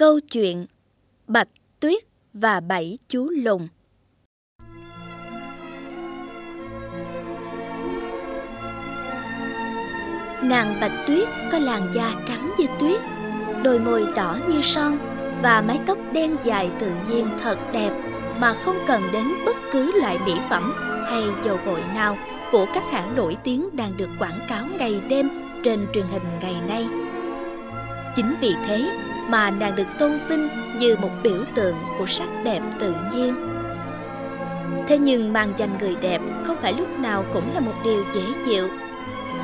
Câu chuyện Bạch Tuyết và Bảy Chú Lùng Nàng Bạch Tuyết có làn da trắng như tuyết, đôi môi đỏ như son và mái tóc đen dài tự nhiên thật đẹp mà không cần đến bất cứ loại mỹ phẩm hay dầu gội nào của các hãng nổi tiếng đang được quảng cáo ngày đêm trên truyền hình ngày nay. Chính vì thế mà nàng được tôn vinh như một biểu tượng của sắc đẹp tự nhiên. Thế nhưng mang danh người đẹp không phải lúc nào cũng là một điều dễ chịu.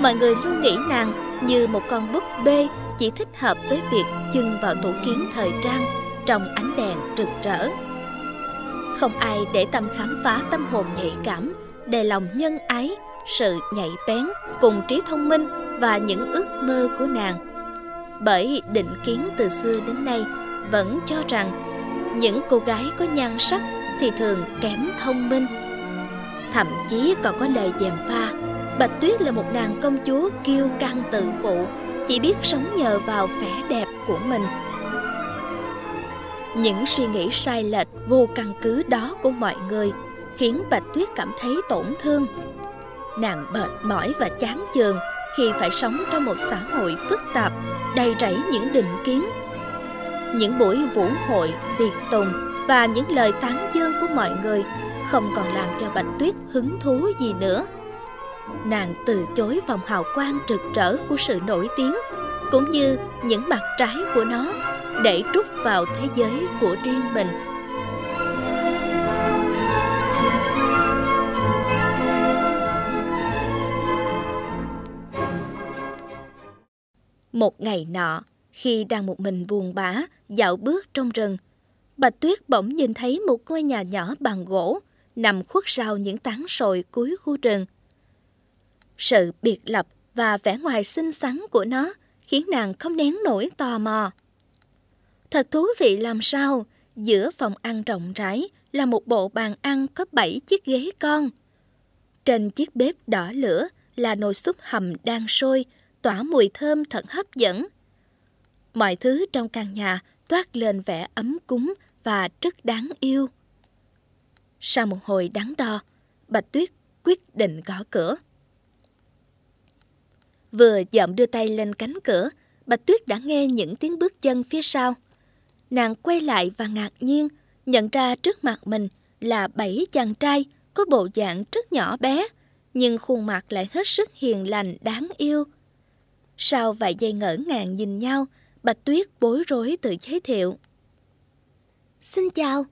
Mọi người luôn nghĩ nàng như một con búp bê chỉ thích hợp với việc chưng vào tủ kiến thời trang trong ánh đèn rực rỡ. Không ai để tâm khám phá tâm hồn nhạy cảm, đề lòng nhân ái, sự nhạy bén cùng trí thông minh và những ước mơ của nàng bởi định kiến từ xưa đến nay vẫn cho rằng những cô gái có nhan sắc thì thường kém thông minh. Thậm chí còn có lời dèm pha, Bạch Tuyết là một nàng công chúa kiêu căng tự phụ, chỉ biết sống nhờ vào vẻ đẹp của mình. Những suy nghĩ sai lệch vô căn cứ đó của mọi người khiến Bạch Tuyết cảm thấy tổn thương. Nàng mệt mỏi và chán chường khi phải sống trong một xã hội phức tạp, đầy rẫy những định kiến. Những buổi vũ hội, tiệc tùng và những lời tán dương của mọi người không còn làm cho Bạch Tuyết hứng thú gì nữa. Nàng từ chối vòng hào quang rực rỡ của sự nổi tiếng, cũng như những mặt trái của nó, để trút vào thế giới của riêng mình. Một ngày nọ, khi đang một mình buồn bã, dạo bước trong rừng, Bạch Tuyết bỗng nhìn thấy một ngôi nhà nhỏ bằng gỗ nằm khuất sau những tán sồi cuối khu rừng. Sự biệt lập và vẻ ngoài xinh xắn của nó khiến nàng không nén nổi tò mò. Thật thú vị làm sao, giữa phòng ăn rộng rãi là một bộ bàn ăn có bảy chiếc ghế con. Trên chiếc bếp đỏ lửa là nồi súp hầm đang sôi tỏa mùi thơm thật hấp dẫn. Mọi thứ trong căn nhà toát lên vẻ ấm cúng và rất đáng yêu. Sau một hồi đắn đo, Bạch Tuyết quyết định gõ cửa. Vừa dậm đưa tay lên cánh cửa, Bạch Tuyết đã nghe những tiếng bước chân phía sau. Nàng quay lại và ngạc nhiên, nhận ra trước mặt mình là bảy chàng trai có bộ dạng rất nhỏ bé, nhưng khuôn mặt lại hết sức hiền lành đáng yêu. Sau vài giây ngỡ ngàng nhìn nhau, Bạch Tuyết bối rối tự giới thiệu. Xin chào,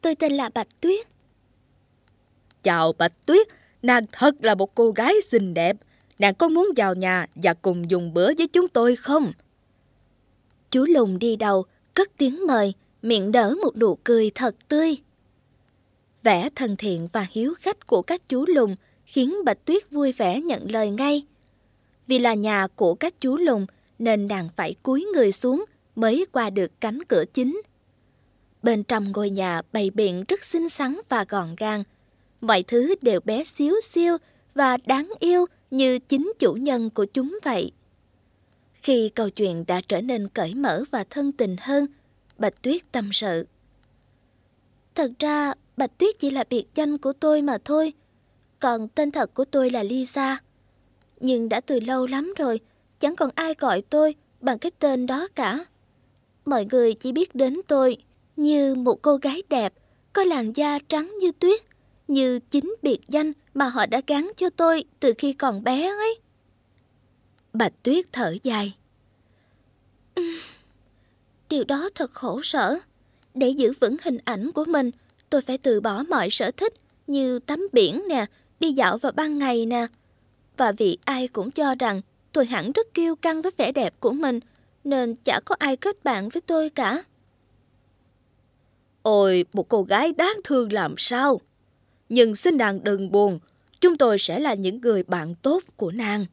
tôi tên là Bạch Tuyết. Chào Bạch Tuyết, nàng thật là một cô gái xinh đẹp. Nàng có muốn vào nhà và cùng dùng bữa với chúng tôi không? Chú Lùng đi đầu, cất tiếng mời, miệng đỡ một nụ cười thật tươi. Vẻ thân thiện và hiếu khách của các chú Lùng khiến Bạch Tuyết vui vẻ nhận lời ngay. Vì là nhà của các chú lùng nên nàng phải cúi người xuống mới qua được cánh cửa chính. Bên trong ngôi nhà bày biện rất xinh xắn và gọn gàng. Mọi thứ đều bé xíu xiu và đáng yêu như chính chủ nhân của chúng vậy. Khi câu chuyện đã trở nên cởi mở và thân tình hơn, Bạch Tuyết tâm sự. Thật ra, Bạch Tuyết chỉ là biệt danh của tôi mà thôi. Còn tên thật của tôi là Lisa nhưng đã từ lâu lắm rồi, chẳng còn ai gọi tôi bằng cái tên đó cả. Mọi người chỉ biết đến tôi như một cô gái đẹp, có làn da trắng như tuyết, như chính biệt danh mà họ đã gắn cho tôi từ khi còn bé ấy. Bạch Tuyết thở dài. Điều đó thật khổ sở. Để giữ vững hình ảnh của mình, tôi phải từ bỏ mọi sở thích như tắm biển nè, đi dạo vào ban ngày nè, và vì ai cũng cho rằng tôi hẳn rất kiêu căng với vẻ đẹp của mình, nên chả có ai kết bạn với tôi cả. Ôi, một cô gái đáng thương làm sao? Nhưng xin nàng đừng buồn, chúng tôi sẽ là những người bạn tốt của nàng.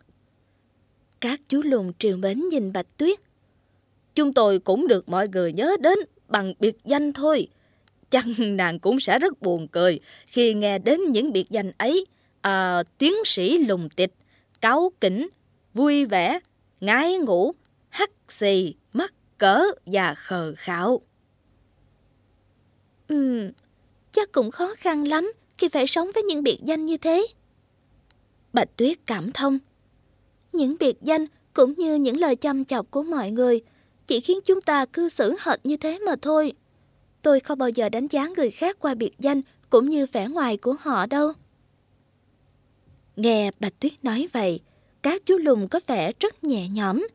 Các chú lùn triều mến nhìn Bạch Tuyết. Chúng tôi cũng được mọi người nhớ đến bằng biệt danh thôi. Chắc nàng cũng sẽ rất buồn cười khi nghe đến những biệt danh ấy à, tiến sĩ lùng tịch, cáu kỉnh, vui vẻ, ngái ngủ, hắt xì, mắc cỡ và khờ khạo. Ừ, chắc cũng khó khăn lắm khi phải sống với những biệt danh như thế. Bạch Tuyết cảm thông. Những biệt danh cũng như những lời chăm chọc của mọi người chỉ khiến chúng ta cư xử hệt như thế mà thôi. Tôi không bao giờ đánh giá người khác qua biệt danh cũng như vẻ ngoài của họ đâu. Nghe Bạch Tuyết nói vậy, các chú lùn có vẻ rất nhẹ nhõm.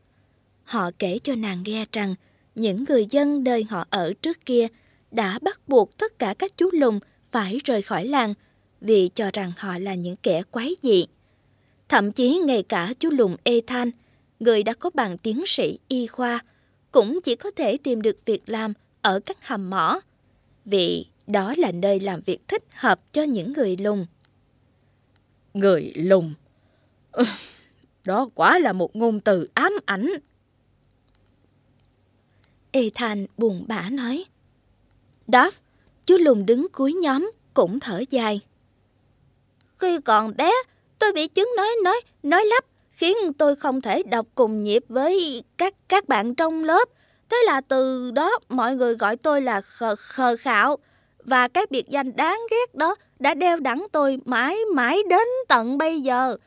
Họ kể cho nàng nghe rằng những người dân nơi họ ở trước kia đã bắt buộc tất cả các chú lùn phải rời khỏi làng vì cho rằng họ là những kẻ quái dị. Thậm chí ngay cả chú lùn Ethan, người đã có bằng tiến sĩ y khoa, cũng chỉ có thể tìm được việc làm ở các hầm mỏ, vì đó là nơi làm việc thích hợp cho những người lùn. Người lùn? Ừ, đó quả là một ngôn từ ám ảnh. Ethan buồn bã nói. Duff, chú lùng đứng cuối nhóm, cũng thở dài. Khi còn bé, tôi bị chứng nói nói nói lắp khiến tôi không thể đọc cùng nhịp với các các bạn trong lớp. Thế là từ đó mọi người gọi tôi là khờ, khờ khạo và cái biệt danh đáng ghét đó đã đeo đẳng tôi mãi mãi đến tận bây giờ.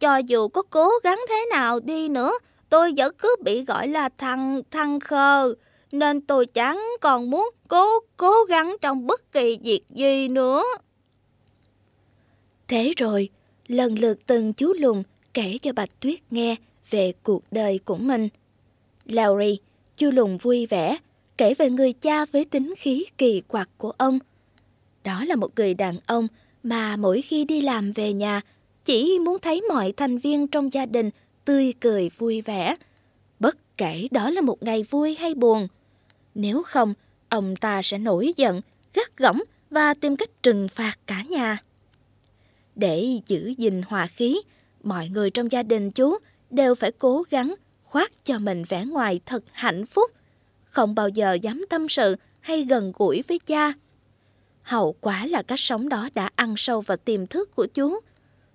Cho dù có cố gắng thế nào đi nữa, tôi vẫn cứ bị gọi là thằng thằng khờ nên tôi chẳng còn muốn cố cố gắng trong bất kỳ việc gì nữa. Thế rồi, lần lượt từng chú lùn kể cho Bạch Tuyết nghe về cuộc đời của mình. Lowry, chú lùn vui vẻ, kể về người cha với tính khí kỳ quặc của ông. Đó là một người đàn ông mà mỗi khi đi làm về nhà chỉ muốn thấy mọi thành viên trong gia đình tươi cười vui vẻ, bất kể đó là một ngày vui hay buồn. Nếu không, ông ta sẽ nổi giận, gắt gỏng và tìm cách trừng phạt cả nhà. Để giữ gìn hòa khí, mọi người trong gia đình chú đều phải cố gắng khoác cho mình vẻ ngoài thật hạnh phúc, không bao giờ dám tâm sự hay gần gũi với cha. Hậu quả là cách sống đó đã ăn sâu vào tiềm thức của chú.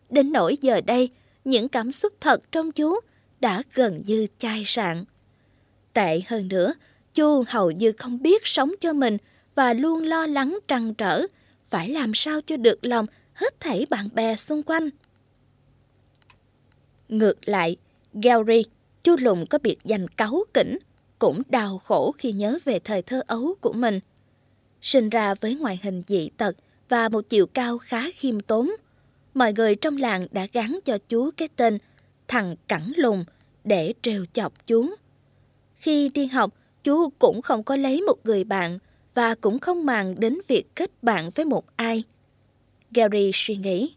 Đến nỗi giờ đây, những cảm xúc thật trong chú đã gần như chai sạn. Tệ hơn nữa, chú hầu như không biết sống cho mình và luôn lo lắng trăn trở, phải làm sao cho được lòng hết thảy bạn bè xung quanh. Ngược lại, Gary, chú lùn có biệt danh cáu kỉnh, cũng đau khổ khi nhớ về thời thơ ấu của mình. Sinh ra với ngoại hình dị tật và một chiều cao khá khiêm tốn, mọi người trong làng đã gắn cho chú cái tên thằng cẳng lùn để trêu chọc chú. Khi đi học, chú cũng không có lấy một người bạn và cũng không màng đến việc kết bạn với một ai. Gary suy nghĩ.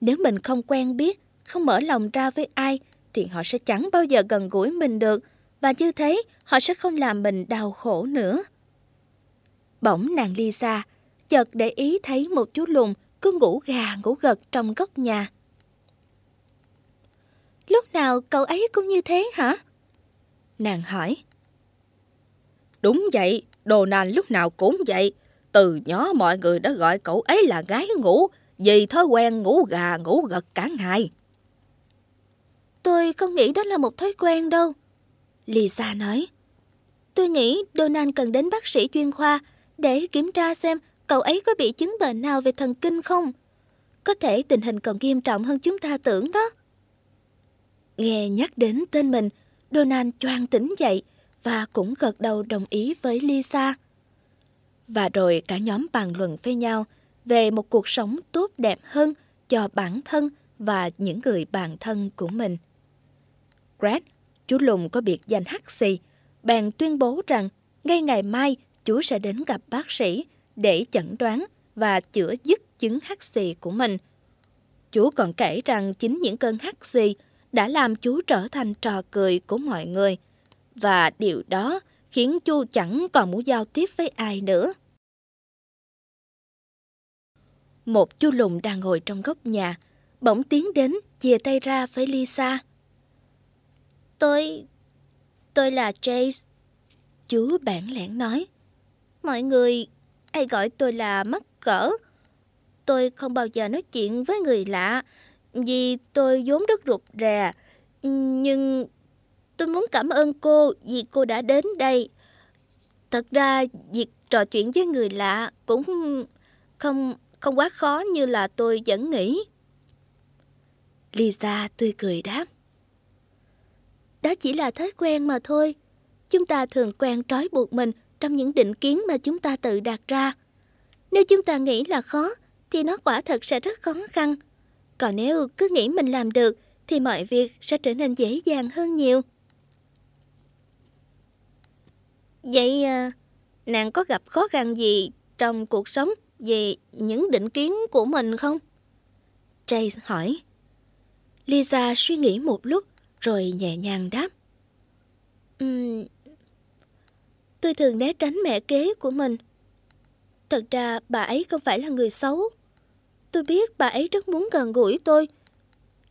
Nếu mình không quen biết, không mở lòng ra với ai, thì họ sẽ chẳng bao giờ gần gũi mình được, và như thế họ sẽ không làm mình đau khổ nữa. Bỗng nàng Lisa chợt để ý thấy một chú lùn cứ ngủ gà ngủ gật trong góc nhà. Lúc nào cậu ấy cũng như thế hả? Nàng hỏi. Đúng vậy, đồ nàn lúc nào cũng vậy. Từ nhỏ mọi người đã gọi cậu ấy là gái ngủ vì thói quen ngủ gà ngủ gật cả ngày. Tôi không nghĩ đó là một thói quen đâu. Lisa nói. Tôi nghĩ Donald cần đến bác sĩ chuyên khoa để kiểm tra xem cậu ấy có bị chứng bệnh nào về thần kinh không. Có thể tình hình còn nghiêm trọng hơn chúng ta tưởng đó. Nghe nhắc đến tên mình, Donald choang tỉnh dậy và cũng gật đầu đồng ý với Lisa. Và rồi cả nhóm bàn luận với nhau về một cuộc sống tốt đẹp hơn cho bản thân và những người bạn thân của mình. Brad, chú lùn có biệt danh hắc xì, bèn tuyên bố rằng ngay ngày mai chú sẽ đến gặp bác sĩ để chẩn đoán và chữa dứt chứng hắc xì của mình. Chú còn kể rằng chính những cơn hắc xì đã làm chú trở thành trò cười của mọi người và điều đó khiến chú chẳng còn muốn giao tiếp với ai nữa. Một chú lùn đang ngồi trong góc nhà, bỗng tiến đến chia tay ra với Lisa. Tôi... tôi là Chase. Chú bản lẽn nói. Mọi người hay gọi tôi là mắc cỡ. Tôi không bao giờ nói chuyện với người lạ vì tôi vốn rất rụt rè. Nhưng tôi muốn cảm ơn cô vì cô đã đến đây. Thật ra, việc trò chuyện với người lạ cũng không không quá khó như là tôi vẫn nghĩ. Lisa tươi cười đáp. Đó chỉ là thói quen mà thôi. Chúng ta thường quen trói buộc mình trong những định kiến mà chúng ta tự đặt ra. Nếu chúng ta nghĩ là khó, thì nó quả thật sẽ rất khó khăn. Còn nếu cứ nghĩ mình làm được, thì mọi việc sẽ trở nên dễ dàng hơn nhiều. Vậy à, nàng có gặp khó khăn gì trong cuộc sống về những định kiến của mình không? Chase hỏi. Lisa suy nghĩ một lúc rồi nhẹ nhàng đáp. Um, tôi thường né tránh mẹ kế của mình. Thật ra bà ấy không phải là người xấu. Tôi biết bà ấy rất muốn gần gũi tôi.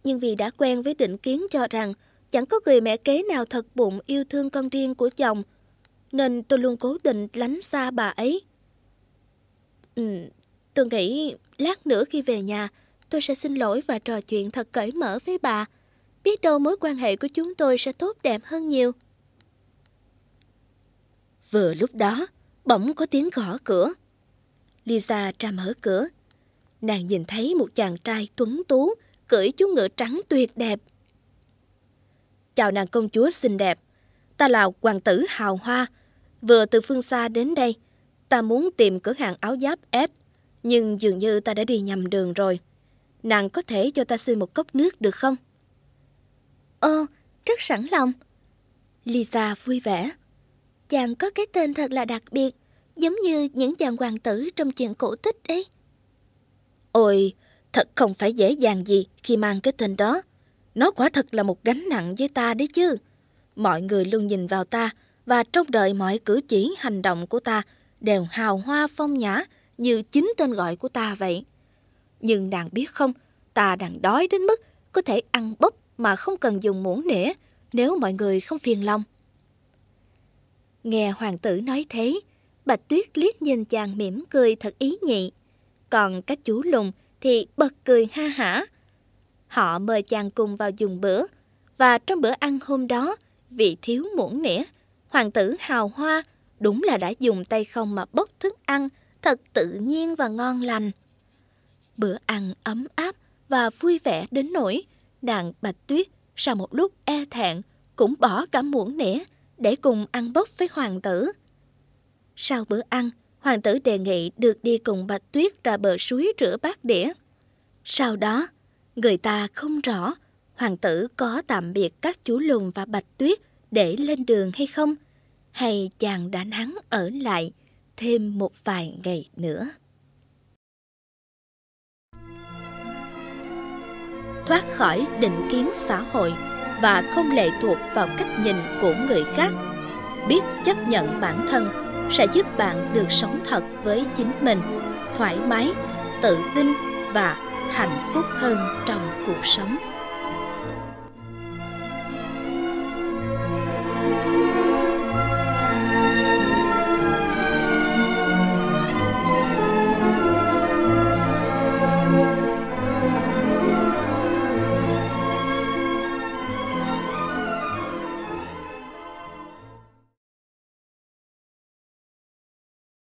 Nhưng vì đã quen với định kiến cho rằng chẳng có người mẹ kế nào thật bụng yêu thương con riêng của chồng, nên tôi luôn cố định lánh xa bà ấy. Ừ, tôi nghĩ lát nữa khi về nhà, tôi sẽ xin lỗi và trò chuyện thật cởi mở với bà. Biết đâu mối quan hệ của chúng tôi sẽ tốt đẹp hơn nhiều. Vừa lúc đó, bỗng có tiếng gõ cửa. Lisa ra mở cửa. Nàng nhìn thấy một chàng trai tuấn tú, cưỡi chú ngựa trắng tuyệt đẹp. Chào nàng công chúa xinh đẹp. Ta là hoàng tử hào hoa, vừa từ phương xa đến đây. Ta muốn tìm cửa hàng áo giáp S, nhưng dường như ta đã đi nhầm đường rồi. Nàng có thể cho ta xin một cốc nước được không? Ồ, rất sẵn lòng. Lisa vui vẻ. Chàng có cái tên thật là đặc biệt, giống như những chàng hoàng tử trong chuyện cổ tích ấy. Ôi, thật không phải dễ dàng gì khi mang cái tên đó. Nó quả thật là một gánh nặng với ta đấy chứ. Mọi người luôn nhìn vào ta và trông đợi mọi cử chỉ hành động của ta đều hào hoa phong nhã như chính tên gọi của ta vậy. Nhưng nàng biết không, ta đang đói đến mức có thể ăn bốc mà không cần dùng muỗng nĩa nếu mọi người không phiền lòng. Nghe hoàng tử nói thế, Bạch Tuyết liếc nhìn chàng mỉm cười thật ý nhị. Còn các chú lùng thì bật cười ha hả. Họ mời chàng cùng vào dùng bữa, và trong bữa ăn hôm đó, vì thiếu muỗng nĩa, hoàng tử hào hoa đúng là đã dùng tay không mà bốc thức ăn thật tự nhiên và ngon lành. Bữa ăn ấm áp và vui vẻ đến nỗi đàn Bạch Tuyết sau một lúc e thẹn cũng bỏ cả muỗng nĩa để cùng ăn bốc với hoàng tử. Sau bữa ăn, hoàng tử đề nghị được đi cùng Bạch Tuyết ra bờ suối rửa bát đĩa. Sau đó, người ta không rõ hoàng tử có tạm biệt các chú lùn và Bạch Tuyết để lên đường hay không, hay chàng đã nắng ở lại thêm một vài ngày nữa. Thoát khỏi định kiến xã hội và không lệ thuộc vào cách nhìn của người khác, biết chấp nhận bản thân sẽ giúp bạn được sống thật với chính mình, thoải mái, tự tin và hạnh phúc hơn trong cuộc sống.